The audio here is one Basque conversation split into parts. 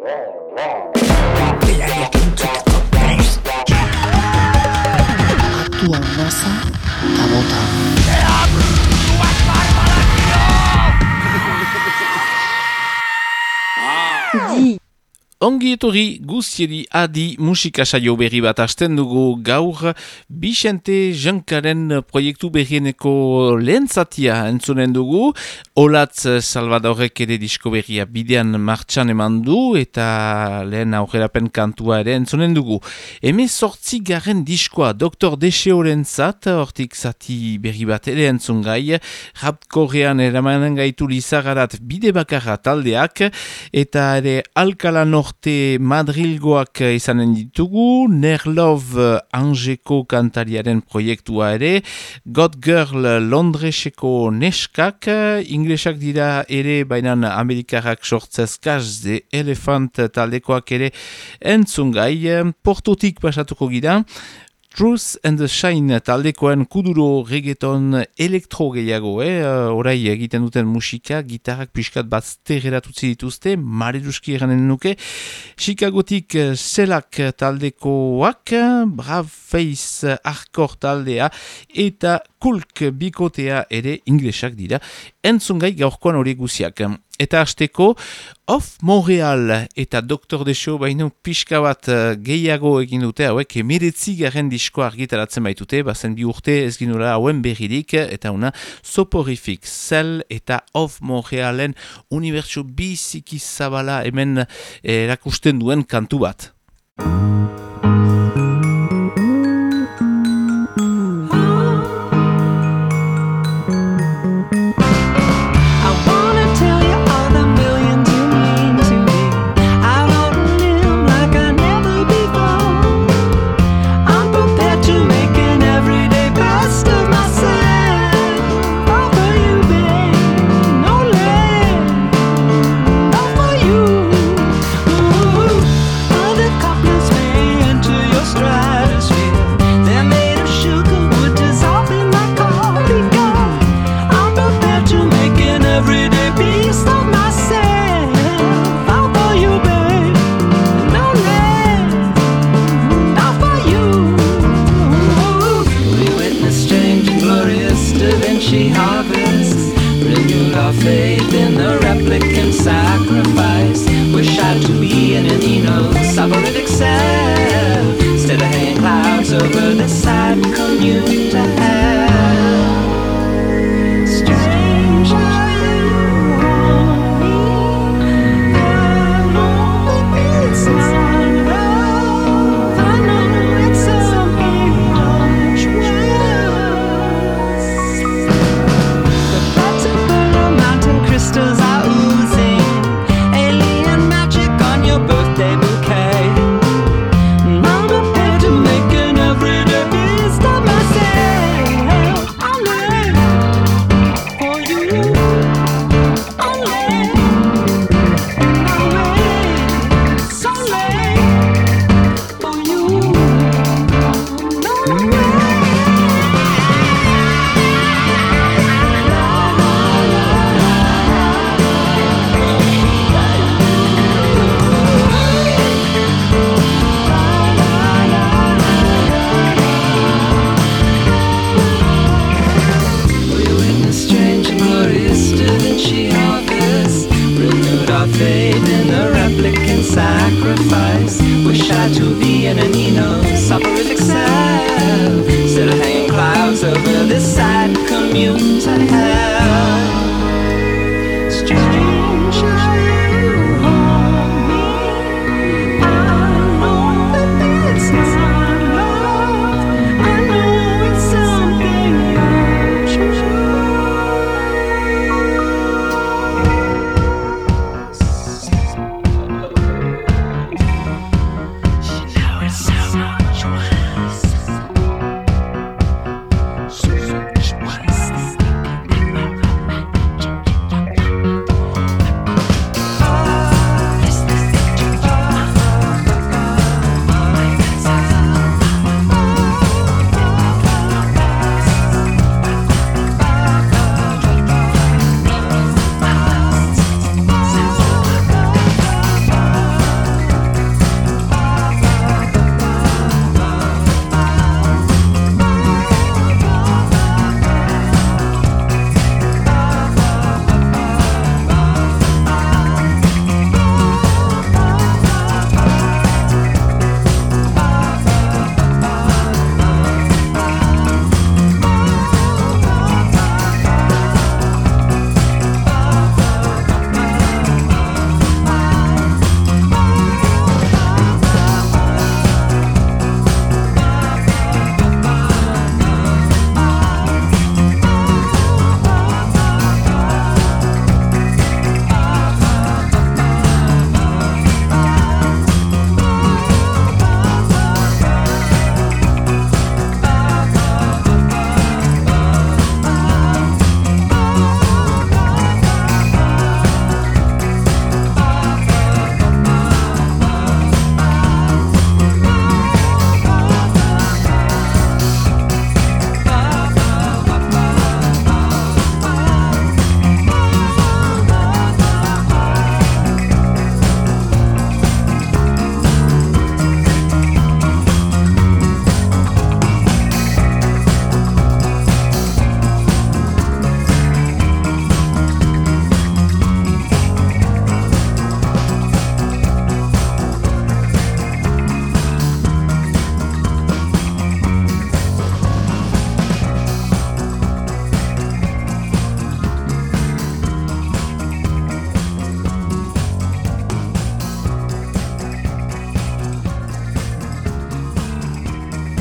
roar, roar. Ongi etorri guztieri adi musika saio berri bat hasten dugu gaur Bixente Jankaren proiektu berrieneko lehen zatia entzunen dugu. Olatz Salvadorek ere disko berria bidean martxan eman du eta lehen aurrerapen kantua ere entzunen dugu. Heme sortzi garen diskoa Dr. Deseoren zat, hortik zati berri bat ere entzun gai, rapkorean eramanen gaitu lizagarat bide bakarra taldeak eta ere alkala norte Madrilgoak izanen ditugu, Nerlov Angeko kantariaren proiektua ere, God Girl Londreseko neskak, inglesak dira ere bainan Amerikarrak sortzezkaz de Elephant taldekoak ere entzungai, portotik pasatuko gira, Truth and the Shine taldekoen kuduro reggaeton elektro gehiago, eh? orai egiten duten musika, gitarrak pixkat bat sterreratutzi dituzte, mareduski eranen nuke. Chicagotik selak taldekoak, Brav Face Hardcore taldea, eta kulk bikotea ere inglesak dira, entzungai gaurkoan hori guziak. Eta hasteko, Off Montreal eta Dr. Desho baino pixka bat eh, gehiago egin dute, hauek emiretzi garen diskoa argitaratzen baitute, bazen bi urte ez ginula hauen berririk, eta una soporific Cell eta Off Montrealen unibertsu biziki zabala hemen eh, erakusten duen kantu bat.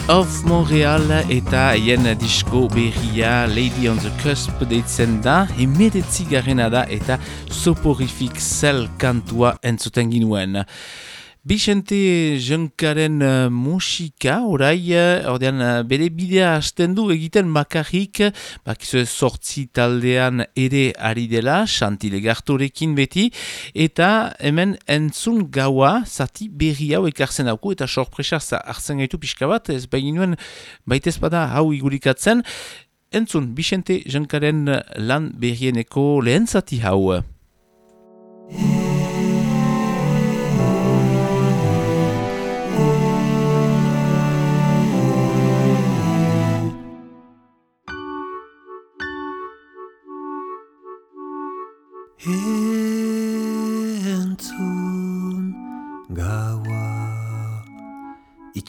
Of Montreal eta haien disko berria Lady on the Cusp deitzen da, emedetzi garena da eta soporific cell kantua entzuten ginuen. Bixente Junkaren uh, musika, orai, uh, ordean, uh, bere bidea hasten du egiten makarrik, bakizu sortzi taldean ere ari dela, xantile gartorekin beti, eta hemen entzun gaua, zati berri hau ekartzen dauku, eta sorpresa hartzen gaitu pixka bat, ez bainuen baitez bada hau igurikatzen, entzun Bixente Junkaren lan berrieneko lehen zati hau.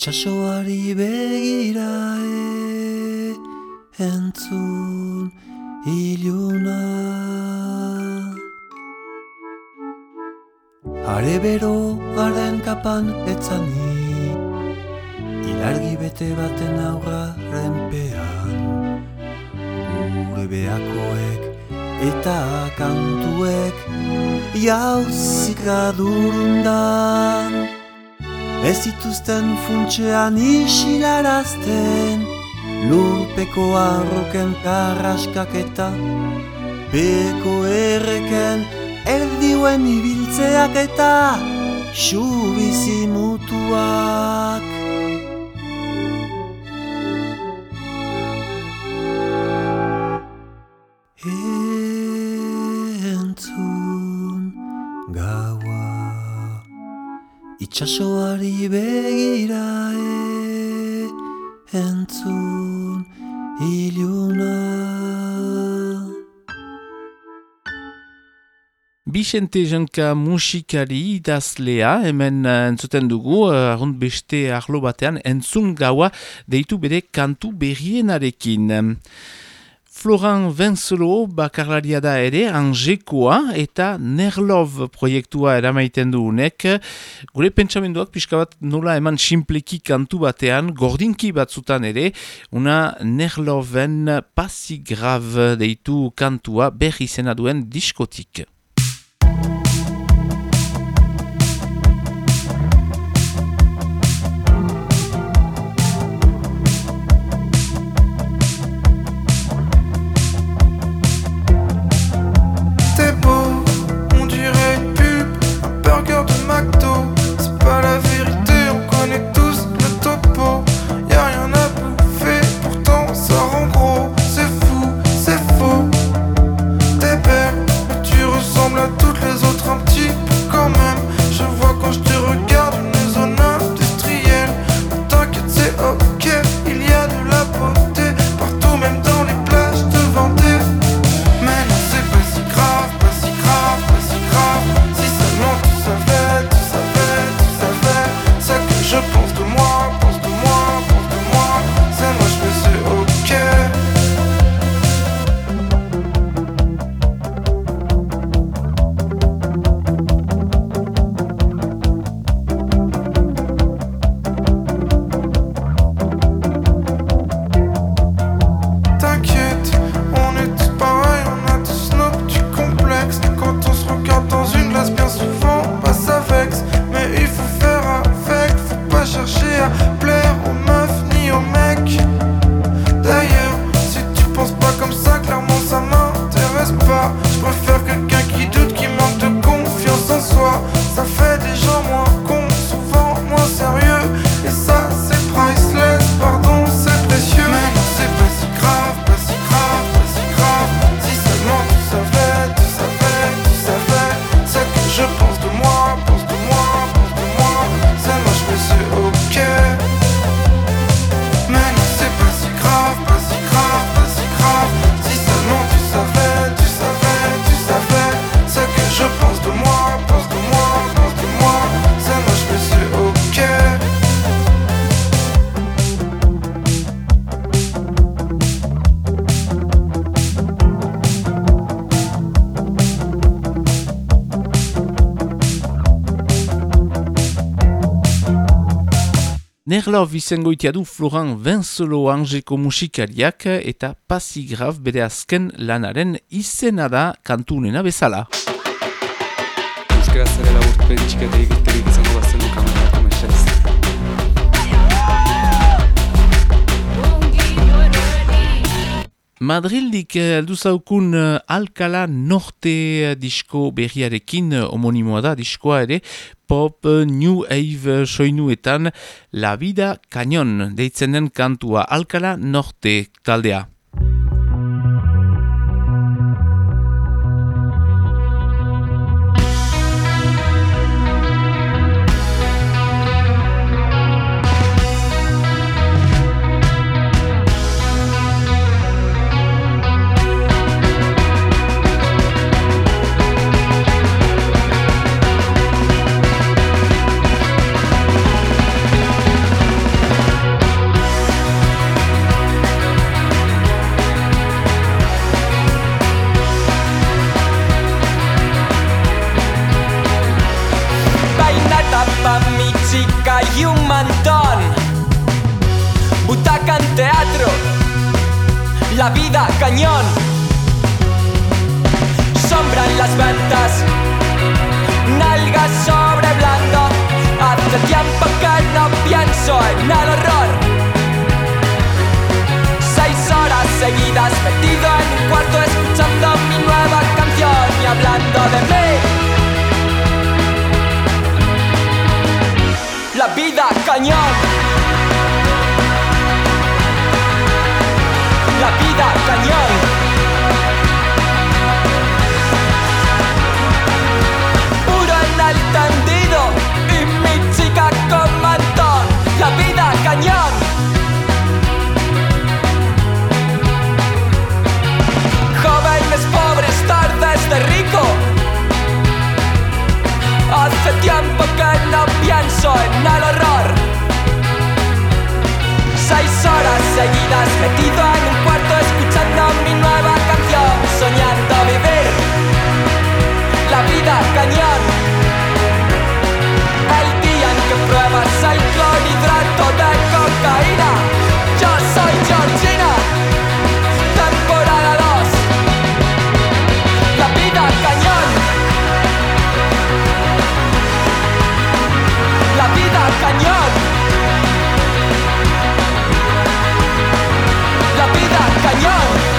Itxasoari begira e Entzun iluna. Are bero garen kapan etzani Ilargi bete baten aurraren pean. Gure beakoek eta kantuek jauzik adurundan Ez dituzten funtsean isilarazten Lurpeko arroken karraskak eta Beko erreken erdiuen ibiltzeak eta Xubizi mutuak Itxasoari begira e Entzun iluna Bixente Janka musikari idazlea, hemen uh, entzuten dugu, uh, arrunt beste arlo batean, entzun gaua deitu bere kantu berrienarekin. Florent Venzelo bakarlaria da ere, Angekoa eta Nerlov proiektua eramaiten du unek. Gure pentsamenduak pixka bat nola eman simpleki kantu batean, gordinki batzutan ere, una Nerloven pasigrav deitu kantua berri zena duen diskotik. Nerlov izango itia du Florent Vincelo Angeko musikariak eta pasigraf bere azken lanaren izena da kantunena bezala. Euskaraz ere laburpen txikete ikusterik Madrildik eh, heldu zaukun eh, Alcala Norte eh, disko berriarekin eh, homonimoa da diskoa ere pop eh, new wave soinuetan La Vida Cañon deitzen den kantua Alcala Norte taldea. Mi chica y un mantón. Butaca en teatro, la vida cañón. Sombra en las ventas, nalgas sobre blando. Hace tiempo que no pienso en el horror. Seis horas seguidas metido en un cuarto escuchando mi nueva canción y hablando de mí. La vida cañón. La vida cañón. Hace tiempo que no pienso en el horror. Seis horas seguidas metido en un cuarto escuchando mi nueva canción, soñando vivir la vida cañón. El día en que pruebas el clorhidrato de cocaína, vida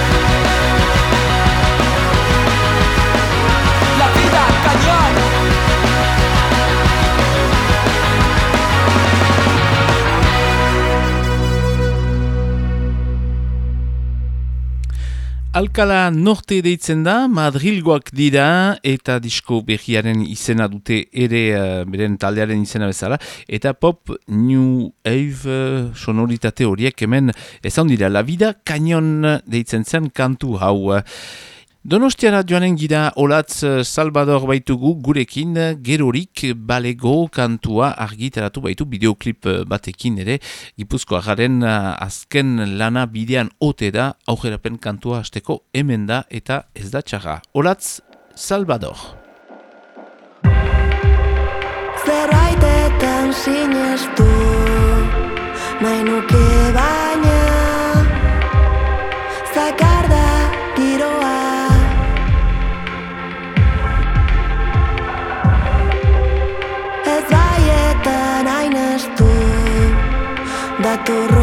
Alcala Norte deitzen da, Madrilgoak dira eta disko berriaren izena dute ere uh, beren taldearen izena bezala eta pop new wave uh, sonoritate horiek hemen ezan dira La Vida Canyon deitzen zen kantu hau. Donostiara joanen gira Olatz eh, Salvador baitugu gurekin eh, gerorik balego kantua argitaratu baitu bideoklip eh, batekin ere Gipuzkoa garen azken lana bidean ote da aujerapen kantua hasteko hemen da eta ez da txarra. Olatz Salvador. Zerbaitetan sinestu nahi nuke baina zakar cotorro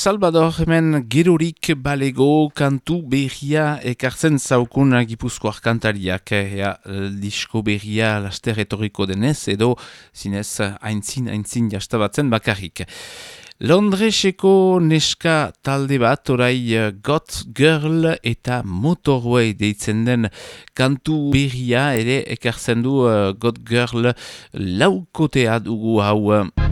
Salvador hemen girurik balego kantu berria ekartzen zaukun gipuzkoar kantariak ea eh, disko berria laster etoriko denez edo zinez haintzin haintzin jastabatzen bakarrik. Londreseko neska talde bat orai eh, Got Girl eta Motorway deitzen den kantu berria ere ekartzen du eh, Got Girl laukotea dugu. Hau.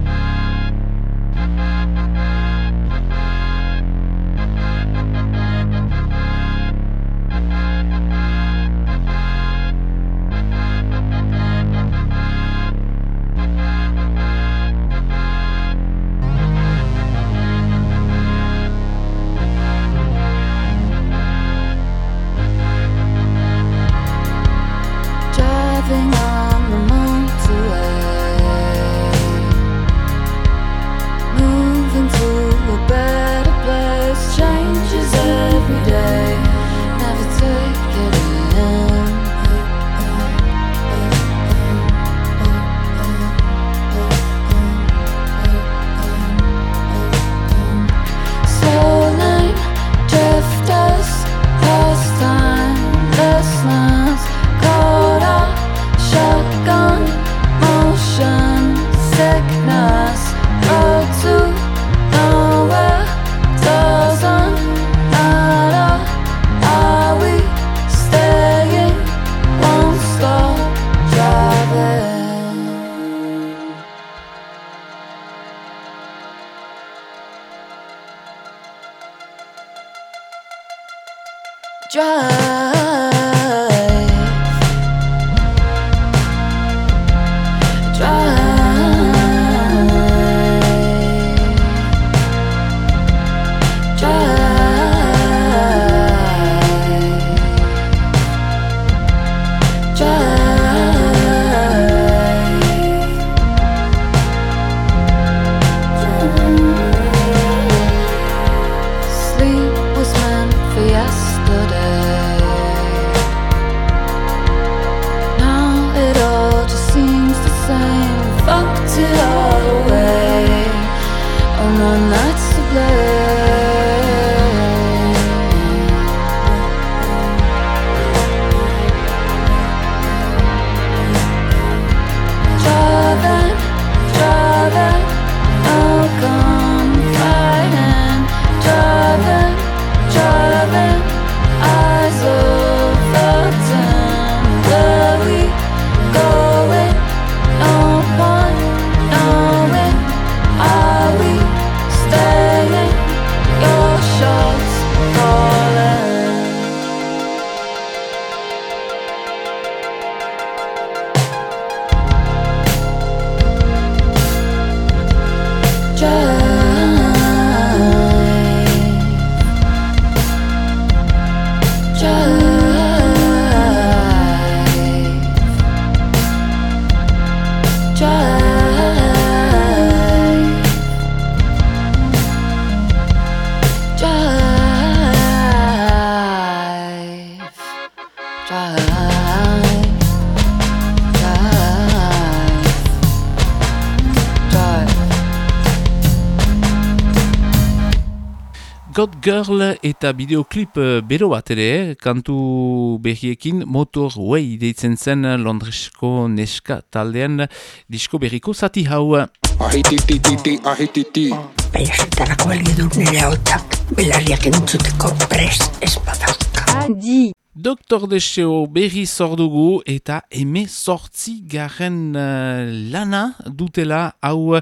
Girl eta bideoklip eh, bero bat ere, eh, kantu berriekin Motorway deitzen zen Londresko neska taldean disko berriko zati hau. Ahititititi, ahititi. Baina zertarako balio du nire hotzak belarriak entzuteko prest ez badauka. Adi. Doktor Deseo berri zordugu eta eme sortzi garen uh, lana dutela hau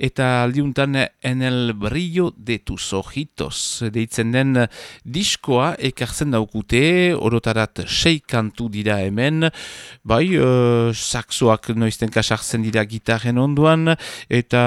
eta aldiuntan en el brillo de tus ojitos. Deitzen den diskoa ekartzen daukute orotarat sei kantu dira hemen. Bai uh, saxoak noizten kasartzen dira gitarren onduan eta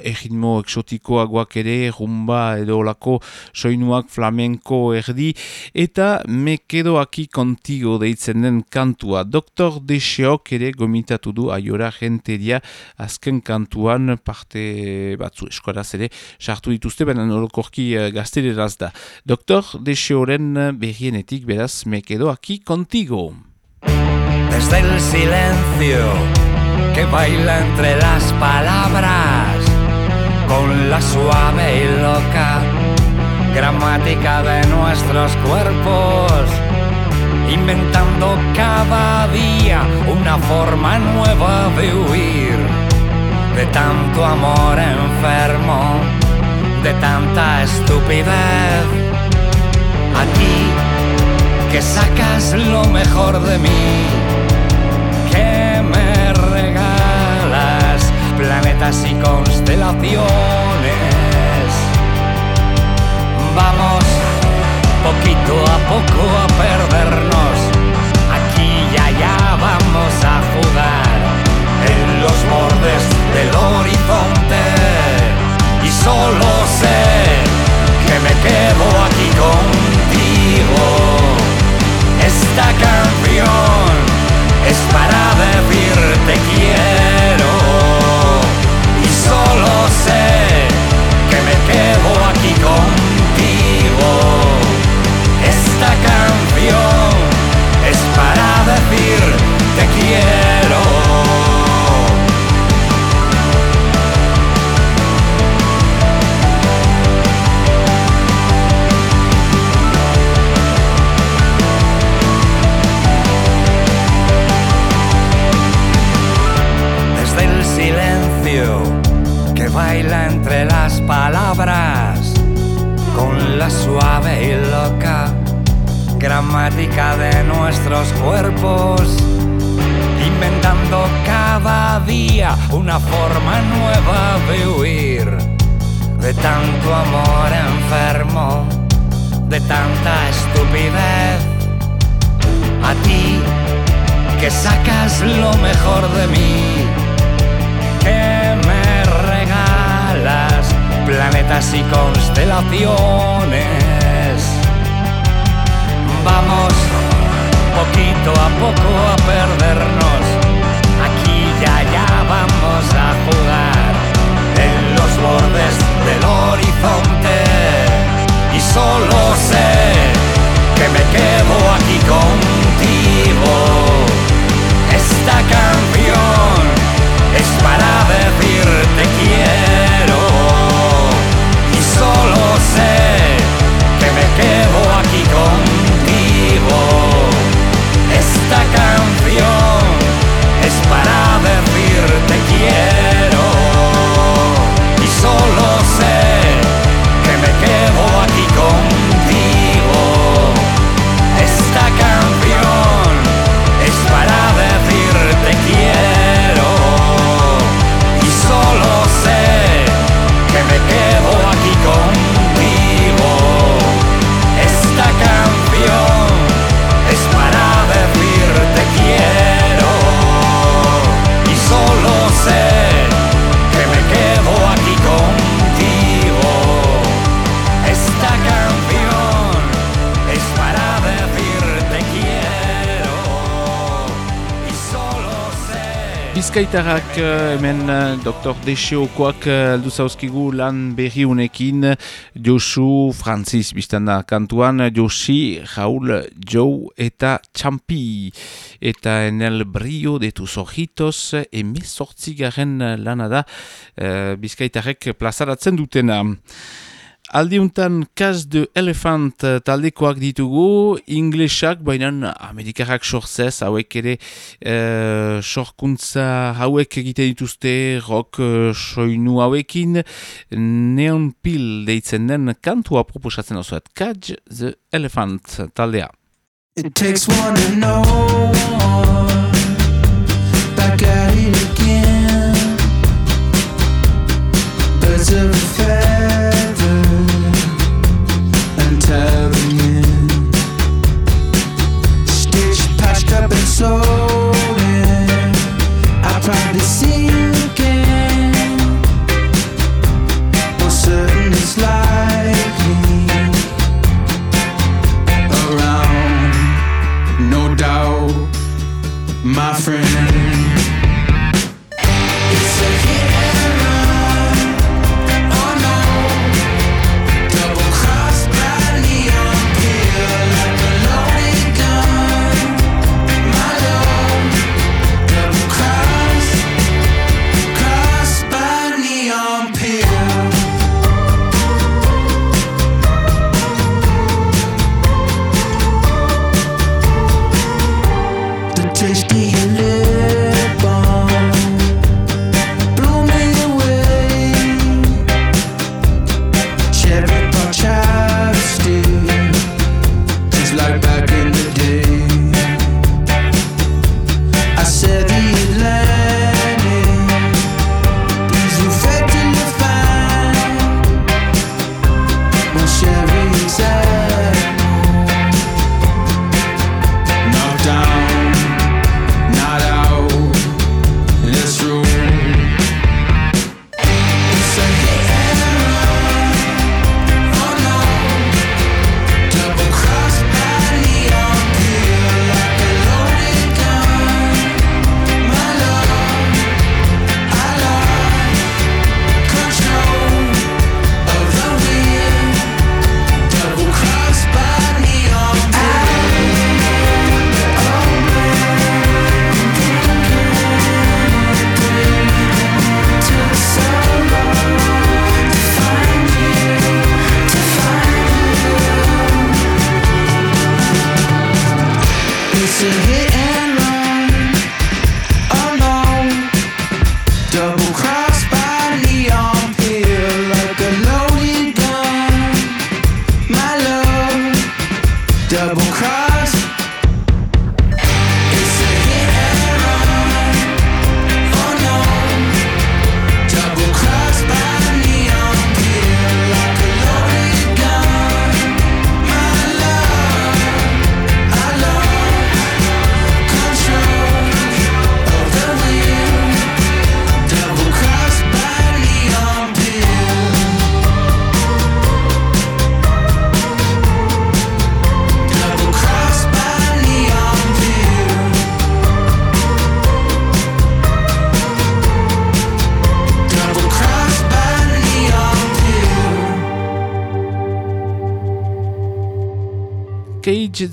erritmo eksotikoagoak ere rumba edo olako soinuak flamenko erdi eta mekedoaki kontigo deitzen den kantua. Doktor Deseok ere gomitatu du aiora jenteria azken kantuan parte batzu eskoraz ere sartu dituzte, baina orokorki uh, gazteleraz da. Doktor Deseoren berrienetik beraz mekedo aquí contigo. Desde el silencio que baila entre las palabras con la suave y loca gramática de nuestros cuerpos inventando cada día una forma nueva de huir de tanto amor enfermo, de tanta estupidez. A ti que sacas lo mejor de mí, que me regalas planetas y constelaciones. Vamos poquito a poco a perdernos, solo sé que me quedo aquí contigo. Esta canción es para de nuestros cuerpos, inventando cada día una forma nueva de huir de tanto amor enfermo, de tanta estupidez. A ti que sacas lo mejor de mí, que me regalas planetas y constelaciones. Vamos poquito a poco a perdernos, aquí y allá vamos a jugar en los bordes del horizonte y solo sé que me quedo aquí contigo. Esta canción Bizkaitarrak eh, hemen eh, Dr. Deseokoak eh, aldu zauzkigu lan berri unekin Josu Francis biztanda kantuan Josi, Raul, Joe eta Champi. Eta en el brillo de tus ojitos eme sortzigaren lana da. Eh, Bizkaitarrek plazaratzen dutena Aldiuntan Cas de Elephant eh, taldekoak ditugu, inglesak, baina amerikarrak sorzez, hauek ere uh, sorkuntza hauek egiten dituzte, rock uh, soinu hauekin, neon pil deitzen den kantua proposatzen osoet, Cas the Elephant taldea. It takes one to know one. Back at it again. Birds of a feather soul in. I tried to sink in.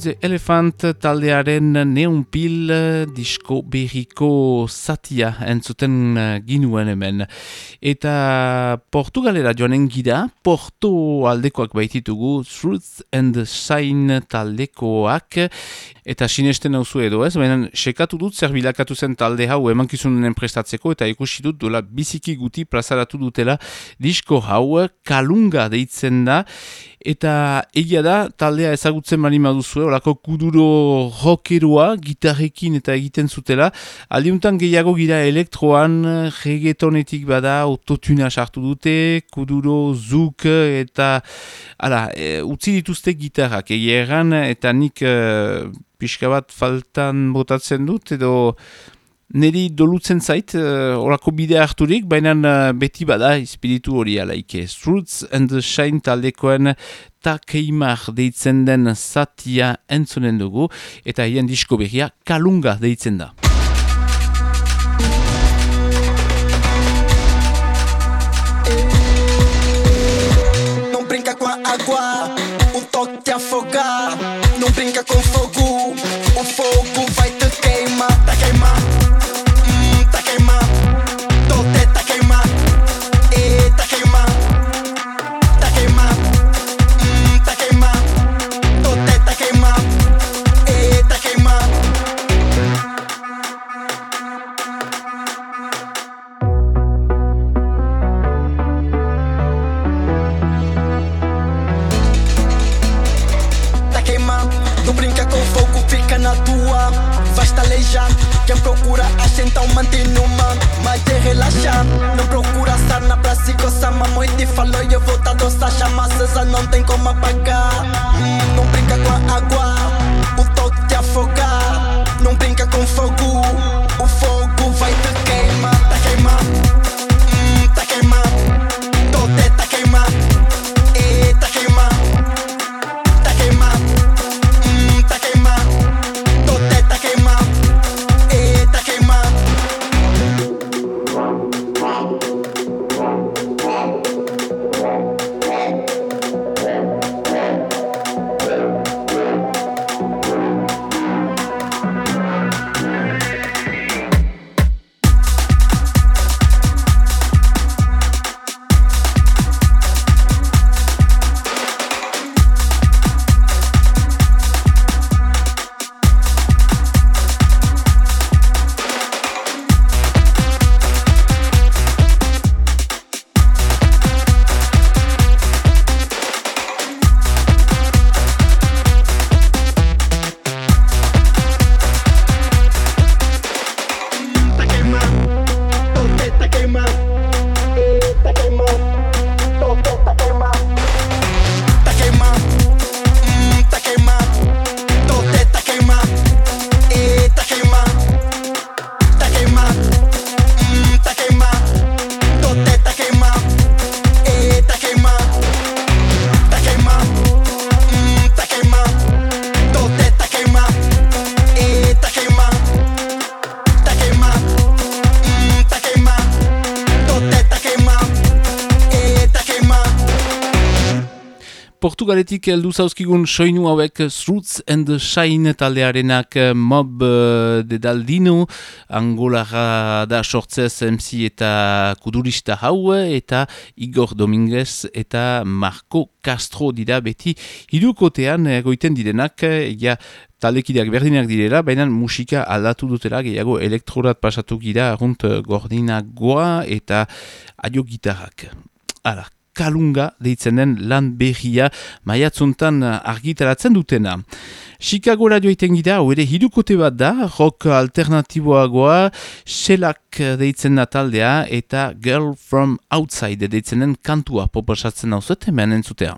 The Elephant taldearen neunpil disko berriko satia entzuten eh, ginuen hemen. Eta Portugalera joanen gira, Porto aldekoak baititugu, Truth and Shine taldekoak, eta sinesten hauzu edo ez, baina sekatu dut zer bilakatu zen talde hau emankizunen prestatzeko, eta ikusi dut dola biziki guti plazaratu dutela disko hau kalunga deitzen da, eta egia da taldea ezagutzen bali maduzue, olako kuduro rockeroa gitarrekin eta egiten zutela, aldiuntan gehiago gira elektroan, reggaetonetik bada, autotuna sartu dute, kuduro, zuk eta ala, e, utzi dituzte gitarrak, egia eta nik e, pixka bat faltan botatzen dut, edo Neri dolutzen zait, uh, orako bidea harturik, baina uh, beti bada espiritu hori alaike. Struts and the Shine taldekoen takeimar deitzen den satia entzunen dugu, eta hien disko berria kalunga deitzen da. Não brinca com a água, o toque afogar. Não brinca o fogo relaxar. Não procura estar na praça e coçar Mamãe te falou e eu vou tá doçar Chama acesa não tem como apagar Hum, Portugaletik heldu zauzkigun soinu hauek Fruits and Shine taldearenak eh, mob eh, de daldino angolara da sortzez MC eta kudurista hau eta Igor Dominguez eta Marco Castro dira beti hirukotean egoiten direnak eh, ja taldekideak berdinak direla, baina musika aldatu dutela gehiago elektrorat pasatu gira argunt gordinagoa eta aio gitarrak. Hala, kalunga deitzen den lan berria maiatzuntan argitaratzen dutena. Chicago radio iten gira, hau ere hirukote bat da, rock alternatiboagoa, Shellac deitzen da taldea eta Girl from Outside deitzen den kantua proposatzen hau zut, hemen entzutea.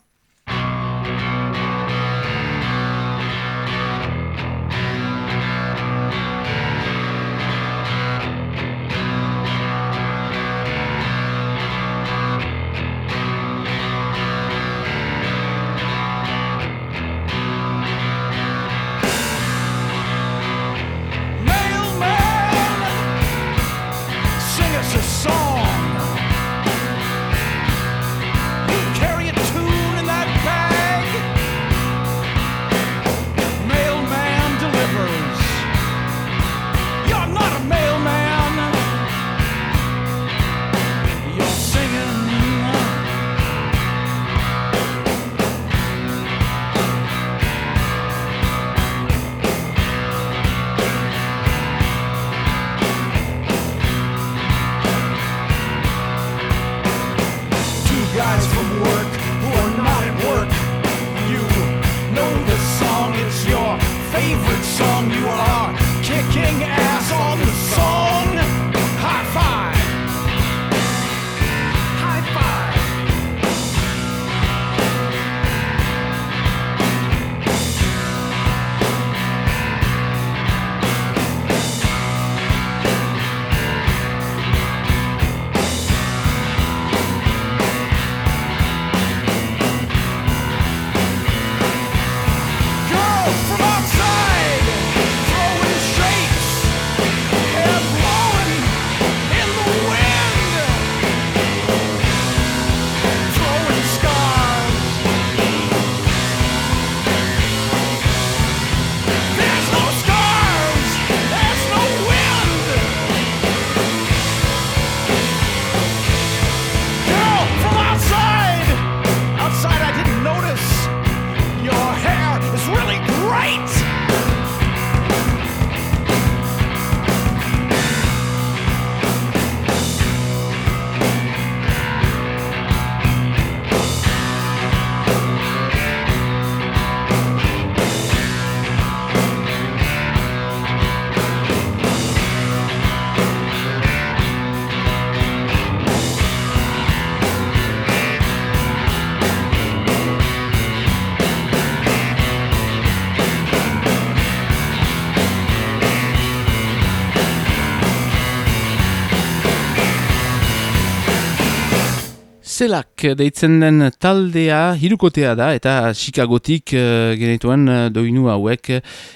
Deitzen den taldea hirukotea da eta Chicagotik uh, genituen uh, doinu hauek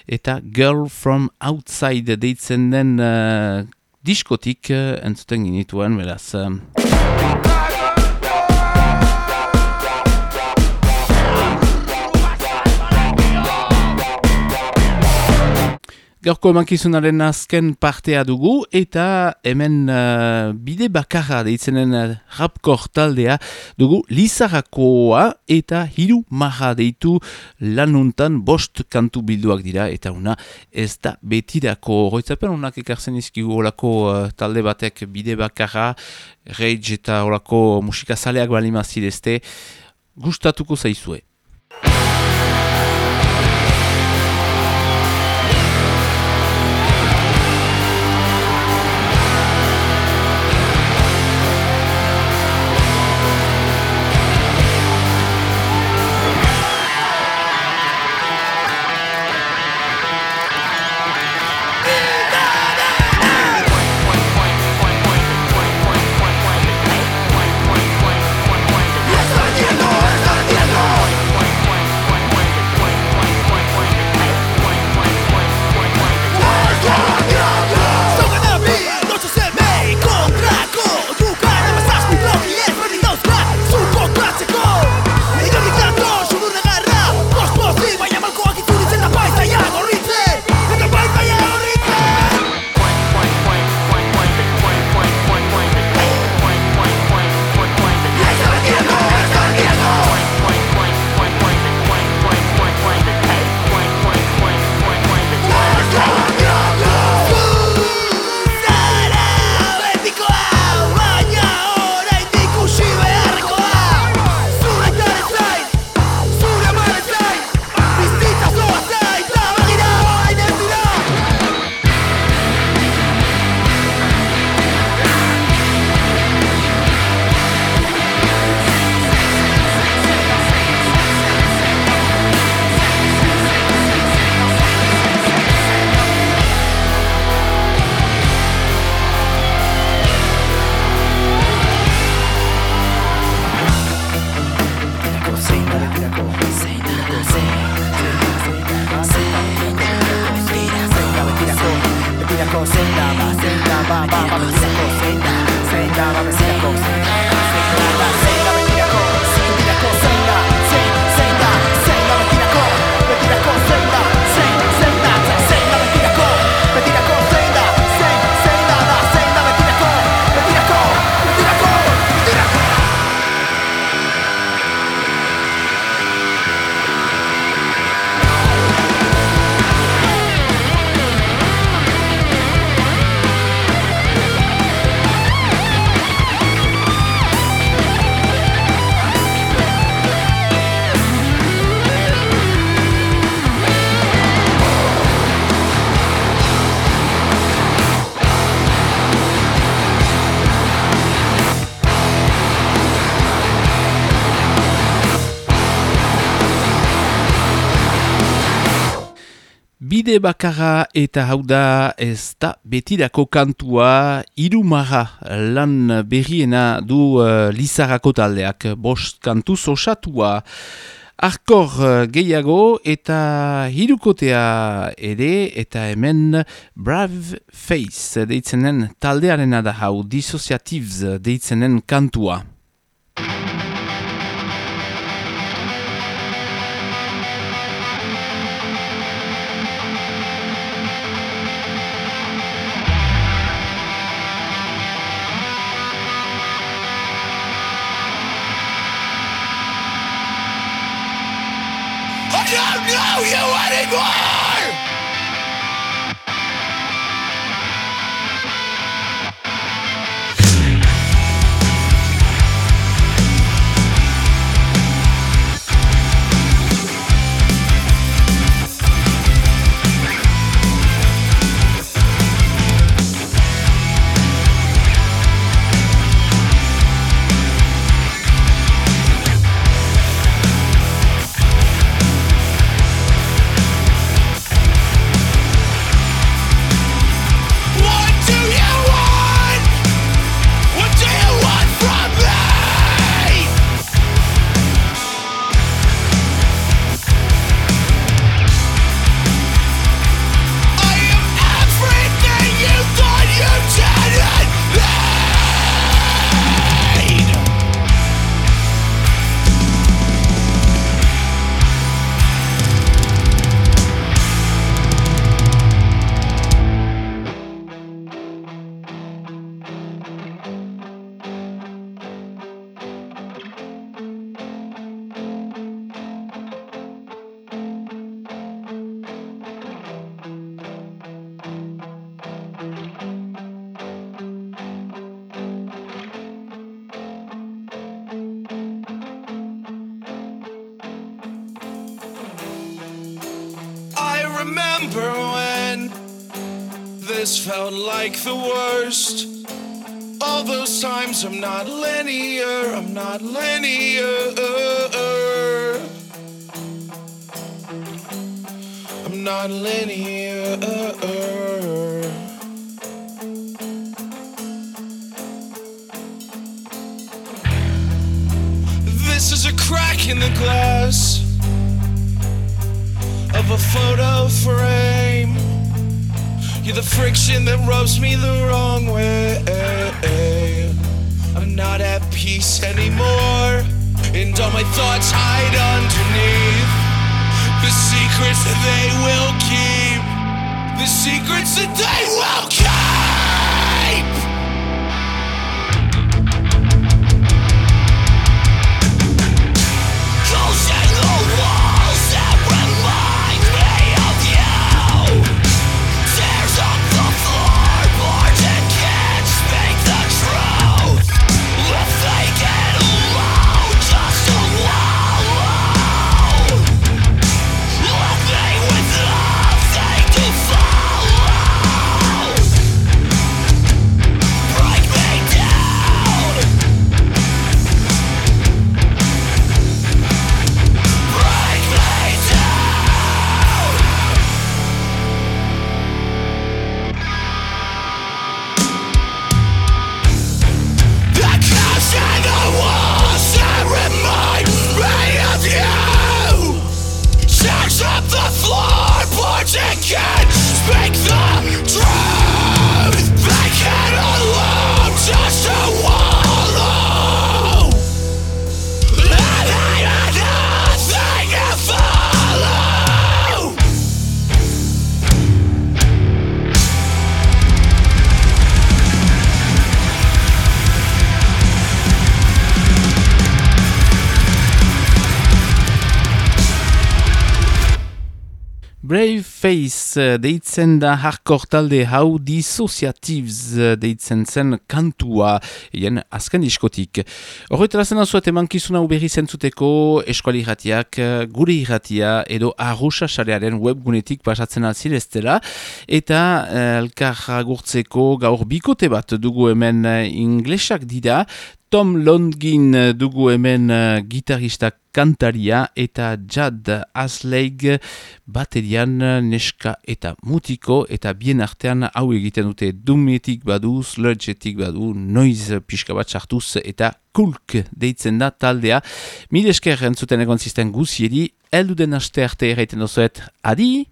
eta Girl from Outside deitzen den uh, diskotik uh, entzuten genituen beraz. Gaurko emankizunaren azken partea dugu eta hemen uh, bide bakarra deitzenen uh, rapkor taldea dugu Lizarrakoa eta hiru maha deitu lanuntan bost kantu bilduak dira eta una ez da betirako horretzapen unak ekartzen izkigu olako uh, talde batek bide bakarra rage eta olako musikazaleak balimazidezte gustatuko zaizue. Bide bakarra eta hau da ez da betirako kantua irumara lan berriena du uh, Lizarako taldeak bost kantu osatua. Arkor uh, gehiago eta hirukotea ere eta hemen Brave Face deitzenen taldearena da hau Dissociatives deitzenen kantua. Like the worst. All those times I'm not linear, I'm not linear. I'm not linear. This is a crack in the glass of a photo frame. You're the friction that rubs me the wrong way. I'm not at peace anymore, and all my thoughts hide underneath the secrets that they will keep. The secrets that they will keep. Deitzen da hardcore talde hau Dissociatives eh, deitzen zen kantua hien azken diskotik. Horretara zen hau emankizuna uberri zentzuteko eskuali irratiak, eh, gure irratia edo arruxa sarearen webgunetik pasatzen alzireztela eta eh, elkar agurtzeko gaur bikote bat dugu hemen eh, inglesak dira Tom Longin eh, dugu hemen uh, gitarista kantaria eta Jad Asleig baterian eh, neska eta mutiko eta bien artean hau egiten dute dumetik badu, sludgeetik badu, noiz pixka bat sartuz eta kulk deitzen da taldea. Mil esker entzuten egon zisten guzieri, eldu den aste arte erraiten dozuet, adi!